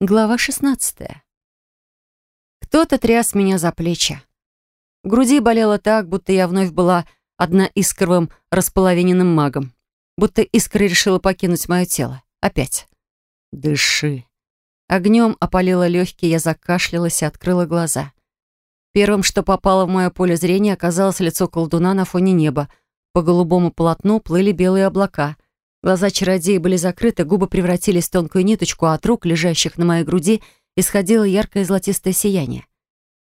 Глава 16. Кто-то тряс меня за плечи. В груди болело так, будто я вновь была одна искровым располовиненным магом. Будто искра решила покинуть мое тело. Опять. Дыши. Огнем опалило легкие, я закашлялась и открыла глаза. Первым, что попало в мое поле зрения, оказалось лицо колдуна на фоне неба. По голубому полотну плыли белые облака — Глаза чародея были закрыты, губы превратились в тонкую ниточку, а от рук, лежащих на моей груди, исходило яркое золотистое сияние.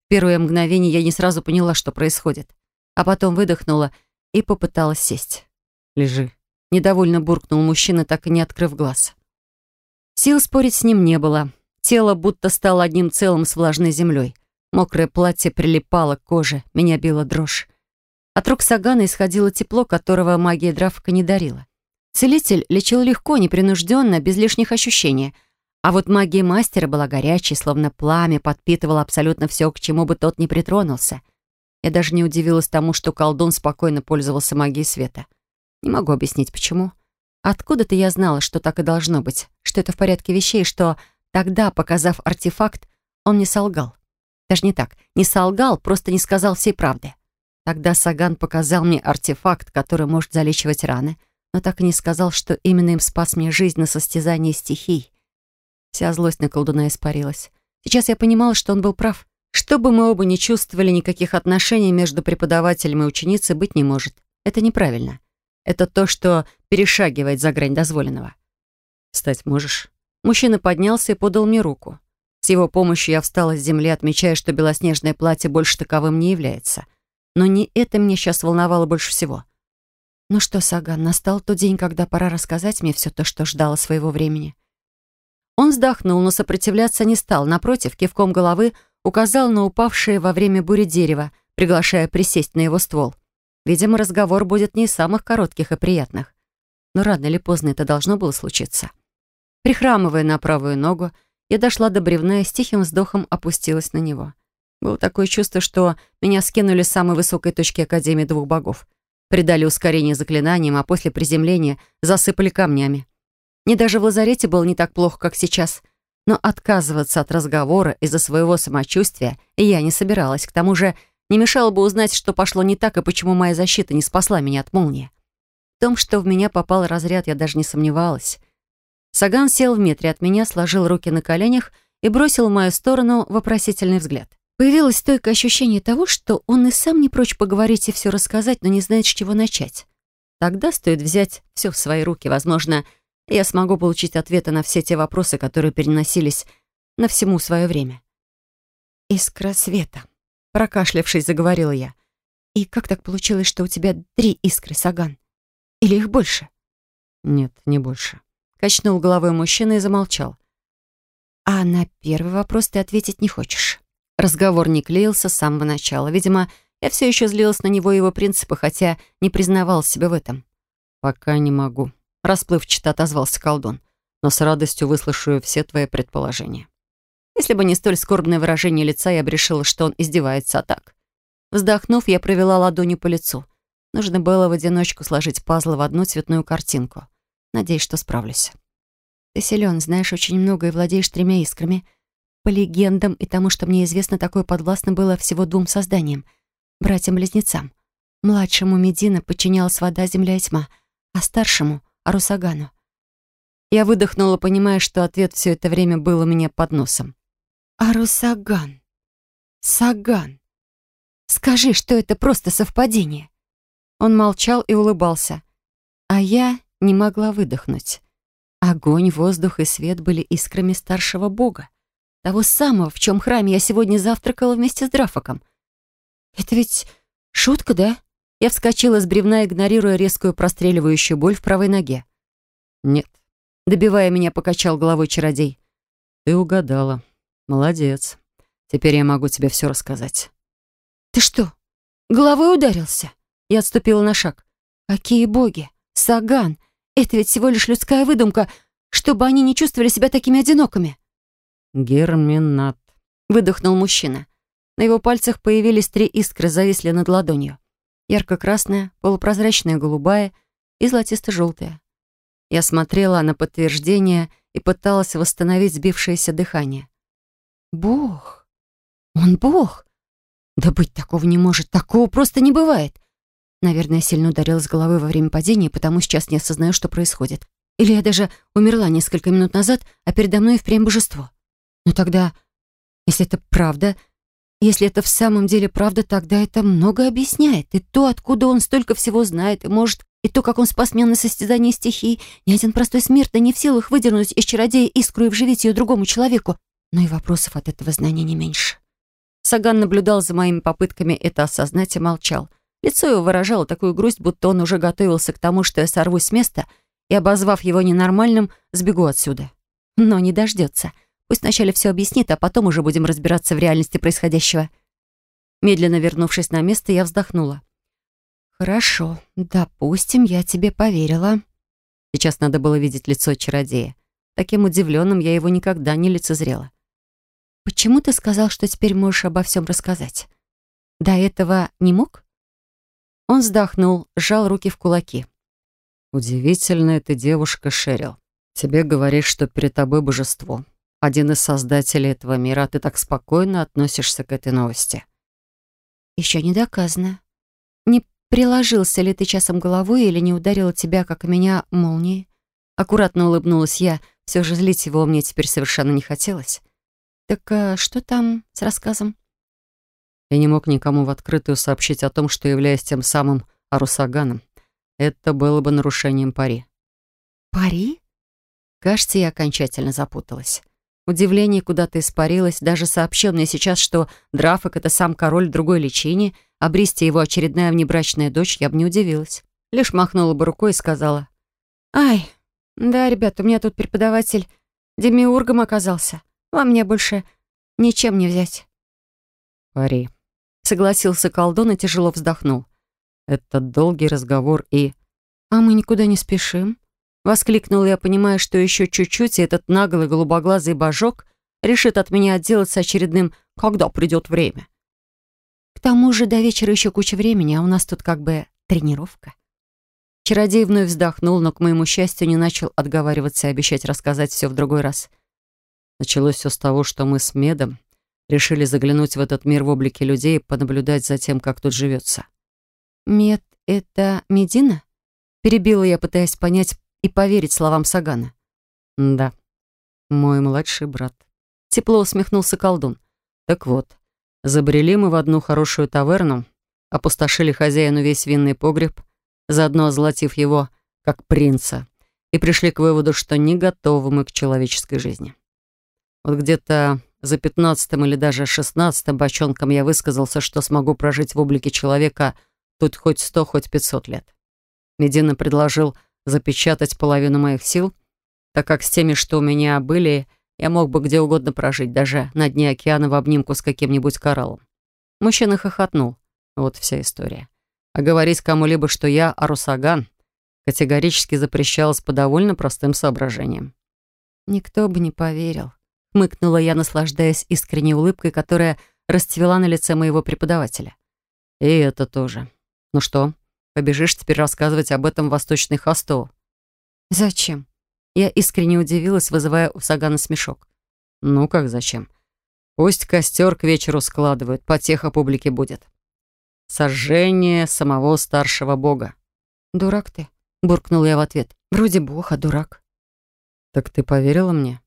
В первое мгновение я не сразу поняла, что происходит, а потом выдохнула и попыталась сесть. «Лежи», — недовольно буркнул мужчина, так и не открыв глаз. Сил спорить с ним не было. Тело будто стало одним целым с влажной землей. Мокрое платье прилипало к коже, меня била дрожь. От рук Сагана исходило тепло, которого магия Драфка не дарила. Целитель лечил легко, непринужденно, без лишних ощущений. А вот магия мастера была горячей, словно пламя, подпитывала абсолютно все, к чему бы тот ни притронулся. Я даже не удивилась тому, что колдун спокойно пользовался магией света. Не могу объяснить, почему. Откуда-то я знала, что так и должно быть, что это в порядке вещей, что тогда, показав артефакт, он не солгал. Даже не так. Не солгал, просто не сказал всей правды. Тогда Саган показал мне артефакт, который может залечивать раны — но так и не сказал, что именно им спас мне жизнь на состязании стихий. Вся злость на колдуна испарилась. Сейчас я понимала, что он был прав. Что бы мы оба не чувствовали, никаких отношений между преподавателем и ученицей быть не может. Это неправильно. Это то, что перешагивает за грань дозволенного. «Встать можешь?» Мужчина поднялся и подал мне руку. С его помощью я встала с земли, отмечая, что белоснежное платье больше таковым не является. Но не это меня сейчас волновало больше всего — ну что, Саган, настал тот день, когда пора рассказать мне все то, что ждало своего времени. Он вздохнул, но сопротивляться не стал. Напротив, кивком головы указал на упавшее во время бури дерево, приглашая присесть на его ствол. Видимо, разговор будет не из самых коротких и приятных. Но рано или поздно это должно было случиться. Прихрамывая на правую ногу, я дошла до бревна и с тихим вздохом опустилась на него. Было такое чувство, что меня скинули с самой высокой точки Академии двух богов придали ускорение заклинаниям, а после приземления засыпали камнями. Мне даже в лазарете было не так плохо, как сейчас. Но отказываться от разговора из-за своего самочувствия я не собиралась. К тому же не мешало бы узнать, что пошло не так и почему моя защита не спасла меня от молнии. В том, что в меня попал разряд, я даже не сомневалась. Саган сел в метре от меня, сложил руки на коленях и бросил в мою сторону вопросительный взгляд. Появилось стойкое ощущение того, что он и сам не прочь поговорить и все рассказать, но не знает, с чего начать. Тогда стоит взять все в свои руки. Возможно, я смогу получить ответы на все те вопросы, которые переносились на всему свое время. «Искра света», — прокашлявшись, заговорила я. «И как так получилось, что у тебя три искры, Саган? Или их больше?» «Нет, не больше», — качнул головой мужчина и замолчал. «А на первый вопрос ты ответить не хочешь?» Разговор не клеился с самого начала. Видимо, я все еще злилась на него и его принципы, хотя не признавалась себе в этом. «Пока не могу», — расплывчато отозвался колдун. «Но с радостью выслушаю все твои предположения». Если бы не столь скорбное выражение лица, я бы решила, что он издевается, а так. Вздохнув, я провела ладонью по лицу. Нужно было в одиночку сложить пазлы в одну цветную картинку. Надеюсь, что справлюсь. Ты силен, знаешь очень много и владеешь тремя искрами. По легендам и тому, что мне известно, такое подвластно было всего двум созданиям — братьям-близнецам. Младшему Медина подчинялась вода, земля и тьма, а старшему — Арусагану. Я выдохнула, понимая, что ответ все это время был у меня под носом. «Арусаган! Саган! Скажи, что это просто совпадение!» Он молчал и улыбался, а я не могла выдохнуть. Огонь, воздух и свет были искрами старшего бога. Того самого, в чем храме я сегодня завтракала вместе с Драфаком. Это ведь шутка, да? Я вскочила с бревна, игнорируя резкую простреливающую боль в правой ноге. «Нет», — добивая меня, покачал головой чародей. «Ты угадала. Молодец. Теперь я могу тебе все рассказать». «Ты что, головой ударился?» Я отступила на шаг. «Какие боги! Саган! Это ведь всего лишь людская выдумка, чтобы они не чувствовали себя такими одинокими!» «Герминат», — выдохнул мужчина. На его пальцах появились три искры, зависли над ладонью. Ярко-красная, полупрозрачная голубая и золотисто-желтая. Я смотрела на подтверждение и пыталась восстановить сбившееся дыхание. «Бог! Он бог! Да быть такого не может, такого просто не бывает!» Наверное, сильно ударилась головой во время падения, потому сейчас не осознаю, что происходит. Или я даже умерла несколько минут назад, а передо мной впрямь божество. Но тогда, если это правда, если это в самом деле правда, тогда это много объясняет. И то, откуда он столько всего знает, и может, и то, как он спас меня на состязании стихий. Ни один простой смертный не в силах выдернуть из чародея искру и вживить ее другому человеку. Но и вопросов от этого знания не меньше. Саган наблюдал за моими попытками это осознать и молчал. Лицо его выражало такую грусть, будто он уже готовился к тому, что я сорвусь с места и, обозвав его ненормальным, сбегу отсюда. Но не дождется. Пусть вначале все объяснит, а потом уже будем разбираться в реальности происходящего. Медленно вернувшись на место, я вздохнула. «Хорошо, допустим, я тебе поверила». Сейчас надо было видеть лицо чародея. Таким удивленным я его никогда не лицезрела. «Почему ты сказал, что теперь можешь обо всем рассказать? До этого не мог?» Он вздохнул, сжал руки в кулаки. «Удивительная ты девушка, Шерил. Тебе говоришь, что перед тобой божество один из создателей этого мира, а ты так спокойно относишься к этой новости. Еще не доказано. Не приложился ли ты часом головой или не ударила тебя, как и меня, молнией? Аккуратно улыбнулась я, все же злить его мне теперь совершенно не хотелось. Так а что там с рассказом? Я не мог никому в открытую сообщить о том, что являюсь тем самым Арусаганом. Это было бы нарушением пари. Пари? Кажется, я окончательно запуталась. Удивление куда-то испарилось, даже сообщил мне сейчас, что Драфок — это сам король другой лечения, а Бристи его очередная внебрачная дочь, я бы не удивилась. Лишь махнула бы рукой и сказала. «Ай, да, ребят, у меня тут преподаватель демиургом оказался. Вам мне больше ничем не взять». «Пари», — согласился колдун и тяжело вздохнул. «Это долгий разговор и...» «А мы никуда не спешим», Воскликнула я, понимая, что еще чуть-чуть, и этот наглый голубоглазый божок решит от меня отделаться очередным «когда придет время». К тому же до вечера еще куча времени, а у нас тут как бы тренировка. Чародей вновь вздохнул, но, к моему счастью, не начал отговариваться и обещать рассказать все в другой раз. Началось все с того, что мы с Медом решили заглянуть в этот мир в облике людей и понаблюдать за тем, как тут живется. «Мед — это Медина?» Перебила я, пытаясь понять, и поверить словам Сагана. «Да, мой младший брат». Тепло усмехнулся колдун. «Так вот, забрели мы в одну хорошую таверну, опустошили хозяину весь винный погреб, заодно озолотив его, как принца, и пришли к выводу, что не готовы мы к человеческой жизни. Вот где-то за пятнадцатым или даже шестнадцатым бочонком я высказался, что смогу прожить в облике человека тут хоть сто, хоть пятьсот лет. Медина предложил запечатать половину моих сил, так как с теми, что у меня были, я мог бы где угодно прожить, даже на дне океана в обнимку с каким-нибудь кораллом. Мужчина хохотнул. Вот вся история. А говорить кому-либо, что я Арусаган, категорически запрещалось по довольно простым соображениям. «Никто бы не поверил», — хмыкнула я, наслаждаясь искренней улыбкой, которая расцвела на лице моего преподавателя. «И это тоже. Ну что, Побежишь теперь рассказывать об этом в Восточный Хостов. Зачем? Я искренне удивилась, вызывая у Сагана смешок. Ну как зачем? Пусть костер к вечеру складывают, потеха публике будет. Сожжение самого старшего бога. Дурак ты, буркнул я в ответ. Вроде бог, а дурак. Так ты поверила мне?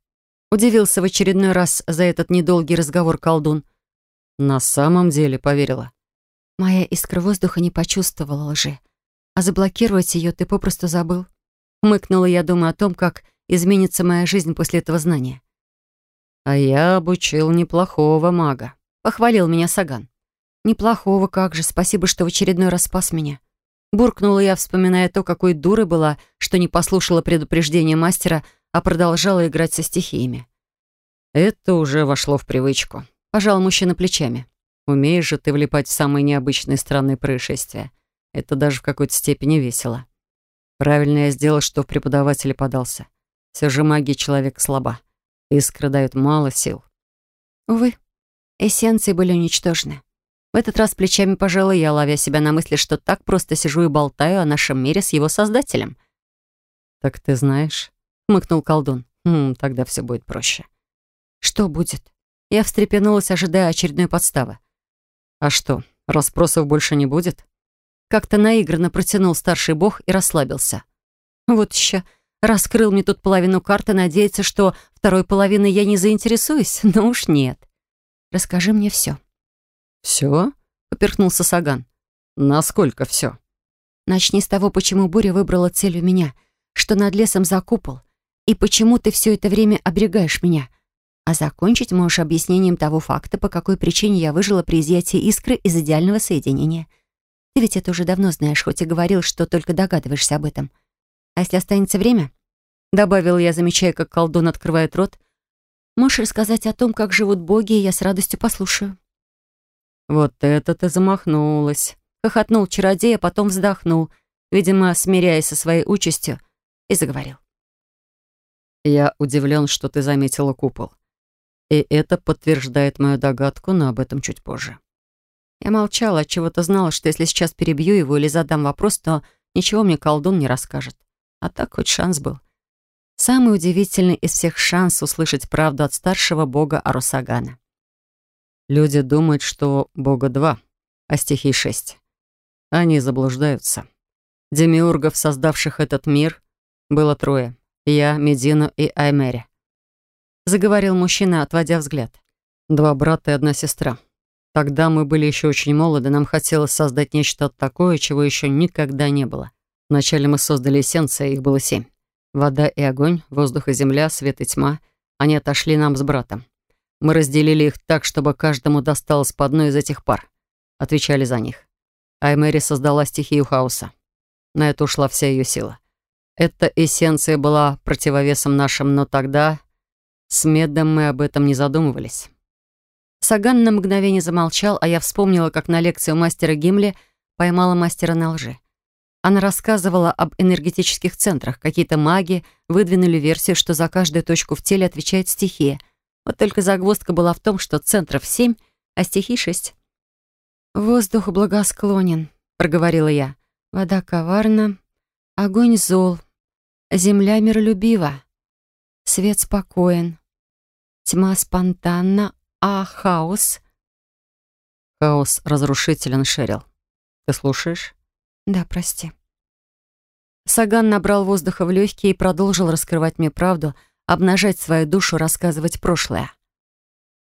Удивился в очередной раз за этот недолгий разговор колдун. На самом деле поверила. Моя искра воздуха не почувствовала лжи. А заблокировать ее ты попросту забыл. Мыкнула я, думаю о том, как изменится моя жизнь после этого знания. «А я обучил неплохого мага», — похвалил меня Саган. «Неплохого, как же, спасибо, что в очередной раз спас меня». Буркнула я, вспоминая то, какой дурой была, что не послушала предупреждения мастера, а продолжала играть со стихиями. «Это уже вошло в привычку», — пожал мужчина плечами. Умеешь же ты влипать в самые необычные странные происшествия. Это даже в какой-то степени весело. Правильно я сделал, что в преподавателе подался. Все же магия человека слаба. Искры дают мало сил. Увы, эссенции были уничтожены. В этот раз плечами пожала я, ловя себя на мысли, что так просто сижу и болтаю о нашем мире с его создателем. «Так ты знаешь?» — хмыкнул колдун. Хм, тогда все будет проще. Что будет? Я встрепенулась, ожидая очередной подставы. А что, расспросов больше не будет? Как-то наигранно протянул старший бог и расслабился. Вот еще раскрыл мне тут половину карты, надеется, что второй половиной я не заинтересуюсь, но уж нет. Расскажи мне все. «Все?» — поперхнулся Саган. «Насколько все?» «Начни с того, почему буря выбрала целью меня, что над лесом закупол, и почему ты все это время оберегаешь меня. А закончить можешь объяснением того факта, по какой причине я выжила при изъятии искры из идеального соединения. Ты ведь это уже давно знаешь, хоть и говорил, что только догадываешься об этом. А если останется время?» Добавил я, замечая, как колдун открывает рот. «Можешь рассказать о том, как живут боги, и я с радостью послушаю». «Вот это ты замахнулась!» Хохотнул чародей, а потом вздохнул, видимо, смиряясь со своей участью, и заговорил. «Я удивлен, что ты заметила купол. И это подтверждает мою догадку, но об этом чуть позже». Я молчала, чего-то знала, что если сейчас перебью его или задам вопрос, то ничего мне колдун не расскажет. А так хоть шанс был. Самый удивительный из всех шанс услышать правду от старшего бога Арусагана. Люди думают, что Бога два, а стихий шесть. Они заблуждаются. Демиургов, создавших этот мир, было трое. Я, Медину и Аймери. Заговорил мужчина, отводя взгляд. Два брата и одна сестра. Тогда мы были еще очень молоды, нам хотелось создать нечто такое, чего еще никогда не было. Вначале мы создали эссенции, их было семь. Вода и огонь, воздух и земля, свет и тьма. Они отошли нам с братом. Мы разделили их так, чтобы каждому досталось по одной из этих пар. Отвечали за них. Аймэри создала стихию хаоса. На это ушла вся ее сила. Эта эссенция была противовесом нашим, но тогда с Медом мы об этом не задумывались. Саган на мгновение замолчал, а я вспомнила, как на лекции у мастера Гимли поймала мастера на лжи. Она рассказывала об энергетических центрах. Какие-то маги выдвинули версию, что за каждую точку в теле отвечает стихия. Вот только загвоздка была в том, что центров семь, а стихий шесть. «Воздух благосклонен», — проговорила я. «Вода коварна, огонь зол, земля миролюбива, свет спокоен, тьма спонтанна, а хаос...» «Хаос разрушителен, Шерил. Ты слушаешь?» «Да, прости». Саган набрал воздуха в легкие и продолжил раскрывать мне правду — обнажать свою душу, рассказывать прошлое.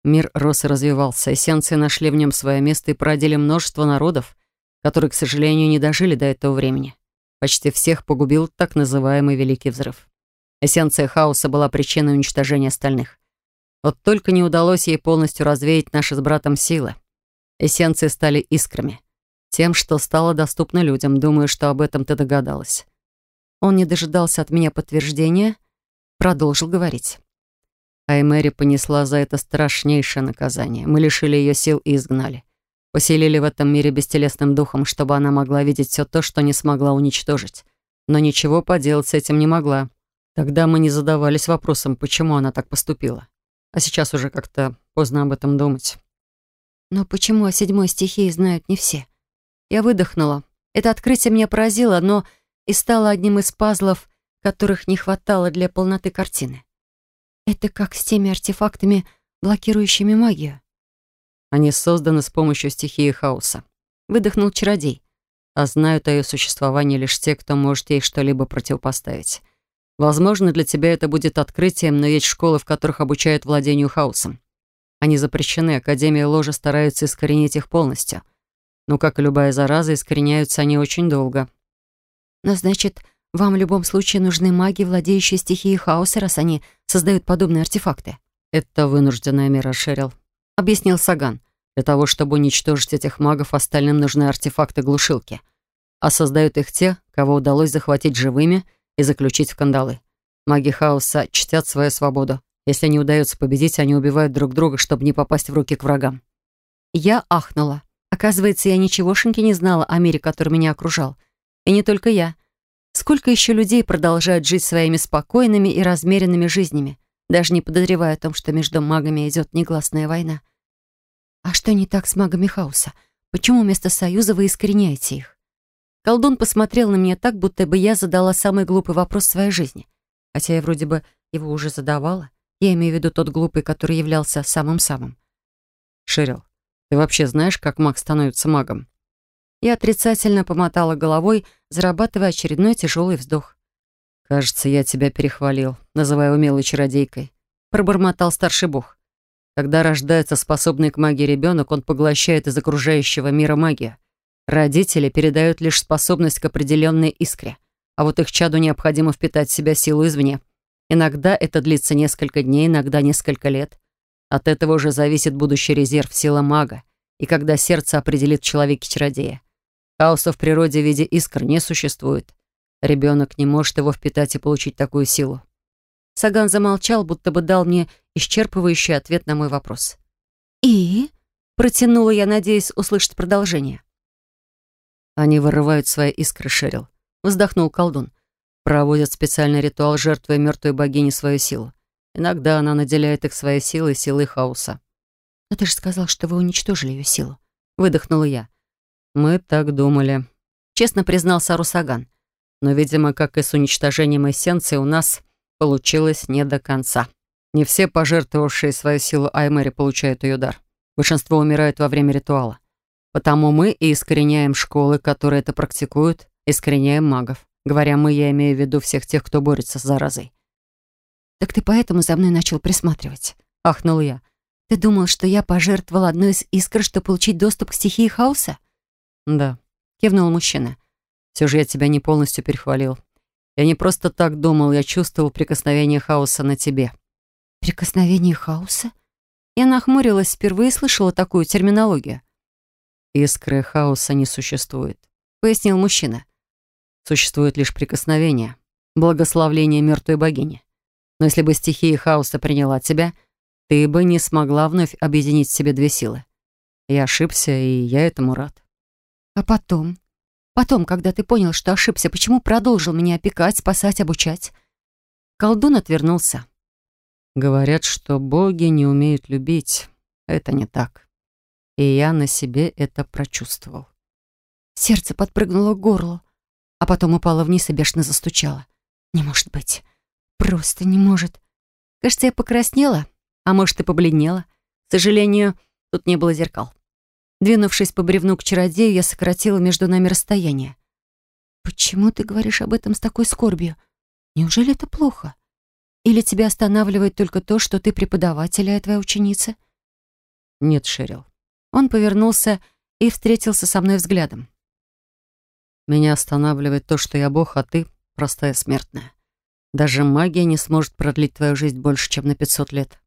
Мир рос и развивался, эссенции нашли в нем свое место и породили множество народов, которые, к сожалению, не дожили до этого времени. Почти всех погубил так называемый Великий Взрыв. Эссенция хаоса была причиной уничтожения остальных. Вот только не удалось ей полностью развеять наши с братом силы. Эссенции стали искрами. Тем, что стало доступно людям, думаю, что об этом ты догадалась. Он не дожидался от меня подтверждения — продолжил говорить. Аймэри понесла за это страшнейшее наказание. Мы лишили ее сил и изгнали. Поселили в этом мире бестелесным духом, чтобы она могла видеть все то, что не смогла уничтожить. Но ничего поделать с этим не могла. Тогда мы не задавались вопросом, почему она так поступила. А сейчас уже как-то поздно об этом думать. Но почему о седьмой стихии знают не все? Я выдохнула. Это открытие меня поразило, но и стало одним из пазлов, которых не хватало для полноты картины. Это как с теми артефактами, блокирующими магию. Они созданы с помощью стихии хаоса. Выдохнул чародей. А знают о ее существовании лишь те, кто может ей что-либо противопоставить. Возможно, для тебя это будет открытием, но есть школы, в которых обучают владению хаосом. Они запрещены, Академия Ложа стараются искоренить их полностью. Но, как и любая зараза, искореняются они очень долго. Но значит, вам в любом случае нужны маги, владеющие стихией хаоса, раз они создают подобные артефакты». «Это вынужденная мера, Шерил», — объяснил Саган. «Для того, чтобы уничтожить этих магов, остальным нужны артефакты-глушилки. А создают их те, кого удалось захватить живыми и заключить в кандалы. Маги хаоса чтят свою свободу. Если не удается победить, они убивают друг друга, чтобы не попасть в руки к врагам». Я ахнула. Оказывается, я ничегошеньки не знала о мире, который меня окружал. И не только я. Сколько еще людей продолжают жить своими спокойными и размеренными жизнями, даже не подозревая о том, что между магами идет негласная война? А что не так с магами хаоса? Почему вместо союза вы искореняете их? Колдун посмотрел на меня так, будто бы я задала самый глупый вопрос в своей жизни. Хотя я вроде бы его уже задавала. Я имею в виду тот глупый, который являлся самым-самым. Шерил, ты вообще знаешь, как маг становится магом? Я отрицательно помотала головой, зарабатывая очередной тяжелый вздох. «Кажется, я тебя перехвалил, называя умелой чародейкой», — пробормотал старший бог. Когда рождается способный к магии ребенок, он поглощает из окружающего мира магию. Родители передают лишь способность к определенной искре, а вот их чаду необходимо впитать в себя силу извне. Иногда это длится несколько дней, иногда несколько лет. От этого уже зависит будущий резерв, сила мага, и когда сердце определит в человеке чародея. Хаоса в природе в виде искр не существует. Ребенок не может его впитать и получить такую силу. Саган замолчал, будто бы дал мне исчерпывающий ответ на мой вопрос. «И?» — протянула я, надеясь услышать продолжение. «Они вырывают свои искры, Шерил», — вздохнул колдун. «Проводят специальный ритуал, жертвуя мертвой богине свою силу. Иногда она наделяет их своей силой, силой хаоса». «Но ты же сказал, что вы уничтожили ее силу», — выдохнула я. «Мы так думали», — честно признался Русаган. «Но, видимо, как и с уничтожением эссенции, у нас получилось не до конца. Не все пожертвовавшие свою силу Аймэри получают ее дар. Большинство умирают во время ритуала. Потому мы и искореняем школы, которые это практикуют, искореняем магов. Говоря «мы», я имею в виду всех тех, кто борется с заразой». «Так ты поэтому за мной начал присматривать?» — ахнул я. «Ты думал, что я пожертвовал одной из искр, чтобы получить доступ к стихии хаоса?» «Да», — кивнул мужчина. «Все же я тебя не полностью перехвалил. Я не просто так думал, я чувствовал прикосновение хаоса на тебе». «Прикосновение хаоса?» Я нахмурилась, впервые слышала такую терминологию. «Искры хаоса не существует», — пояснил мужчина. «Существует лишь прикосновение, благословление мертвой богини. Но если бы стихия хаоса приняла тебя, ты бы не смогла вновь объединить в себе две силы. Я ошибся, и я этому рад». А потом? Потом, когда ты понял, что ошибся, почему продолжил меня опекать, спасать, обучать? Колдун отвернулся. Говорят, что боги не умеют любить. Это не так. И я на себе это прочувствовал. Сердце подпрыгнуло к горлу, а потом упало вниз и бешено застучало. Не может быть. Просто не может. Кажется, я покраснела, а может и побледнела. К сожалению, тут не было зеркал. Двинувшись по бревну к чародею, я сократила между нами расстояние. «Почему ты говоришь об этом с такой скорбью? Неужели это плохо? Или тебя останавливает только то, что ты преподаватель, а я твоя ученица?» «Нет, Шерил». Он повернулся и встретился со мной взглядом. «Меня останавливает то, что я бог, а ты — простая смертная. Даже магия не сможет продлить твою жизнь больше, чем на пятьсот лет».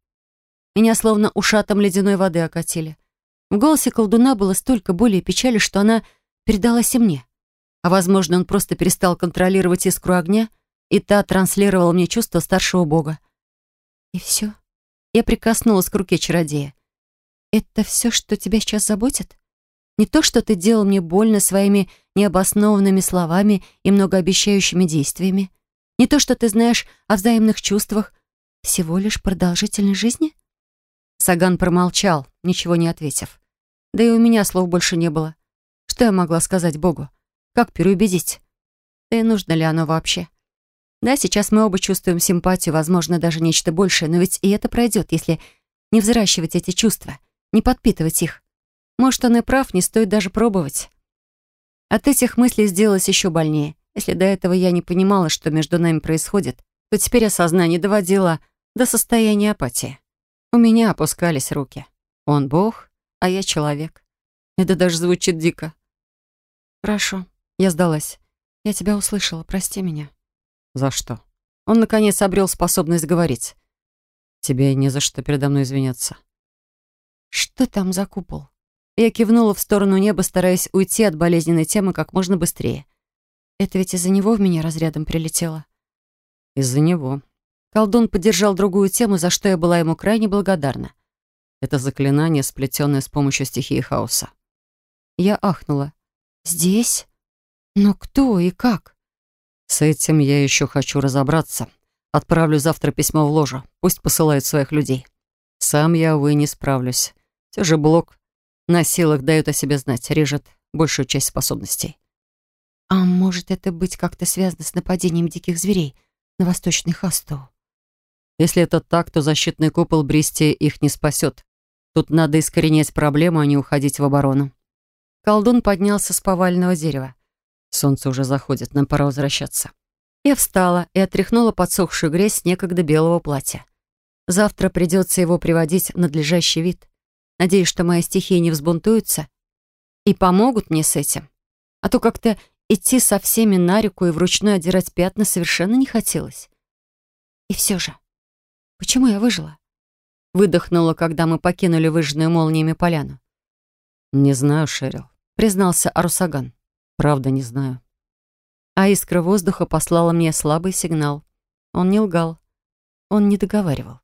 Меня словно ушатом ледяной воды окатили. В голосе колдуна было столько боли и печали, что она передалась и мне. А, возможно, он просто перестал контролировать искру огня, и та транслировала мне чувство старшего бога. И все. Я прикоснулась к руке чародея. «Это все, что тебя сейчас заботит? Не то, что ты делал мне больно своими необоснованными словами и многообещающими действиями? Не то, что ты знаешь о взаимных чувствах? Всего лишь продолжительной жизни?» Саган промолчал, ничего не ответив. Да и у меня слов больше не было. Что я могла сказать Богу? Как переубедить? Да и нужно ли оно вообще? Да, сейчас мы оба чувствуем симпатию, возможно, даже нечто большее, но ведь и это пройдет, если не взращивать эти чувства, не подпитывать их. Может, он и прав, не стоит даже пробовать. От этих мыслей сделалось еще больнее. Если до этого я не понимала, что между нами происходит, то теперь осознание доводило до состояния апатии. У меня опускались руки. Он Бог, а я человек. Это даже звучит дико. Хорошо, я сдалась. Я тебя услышала, прости меня. За что? Он, наконец, обрел способность говорить. Тебе не за что передо мной извиняться. Что там за купол? Я кивнула в сторону неба, стараясь уйти от болезненной темы как можно быстрее. Это ведь из-за него в меня разрядом прилетело. Из-за него. Колдун поддержал другую тему, за что я была ему крайне благодарна. Это заклинание, сплетенное с помощью стихии хаоса. Я ахнула. «Здесь? Но кто и как?» «С этим я еще хочу разобраться. Отправлю завтра письмо в ложу. Пусть посылают своих людей. Сам я, увы, не справлюсь. Все же блок на силах дает о себе знать, режет большую часть способностей». «А может это быть как-то связано с нападением диких зверей? на Восточный Хасту. Если это так, то защитный купол Бристи их не спасет. Тут надо искоренять проблему, а не уходить в оборону. Колдун поднялся с повального дерева. Солнце уже заходит, нам пора возвращаться. Я встала и отряхнула подсохшую грязь с некогда белого платья. Завтра придется его приводить в надлежащий вид. Надеюсь, что мои стихии не взбунтуются и помогут мне с этим. А то как-то идти со всеми на реку и вручную отдирать пятна совершенно не хотелось. И все же, почему я выжила? Выдохнула, когда мы покинули выжженную молниями поляну. «Не знаю, Шерил», — признался Арусаган. «Правда, не знаю». А искра воздуха послала мне слабый сигнал. Он не лгал. Он не договаривал.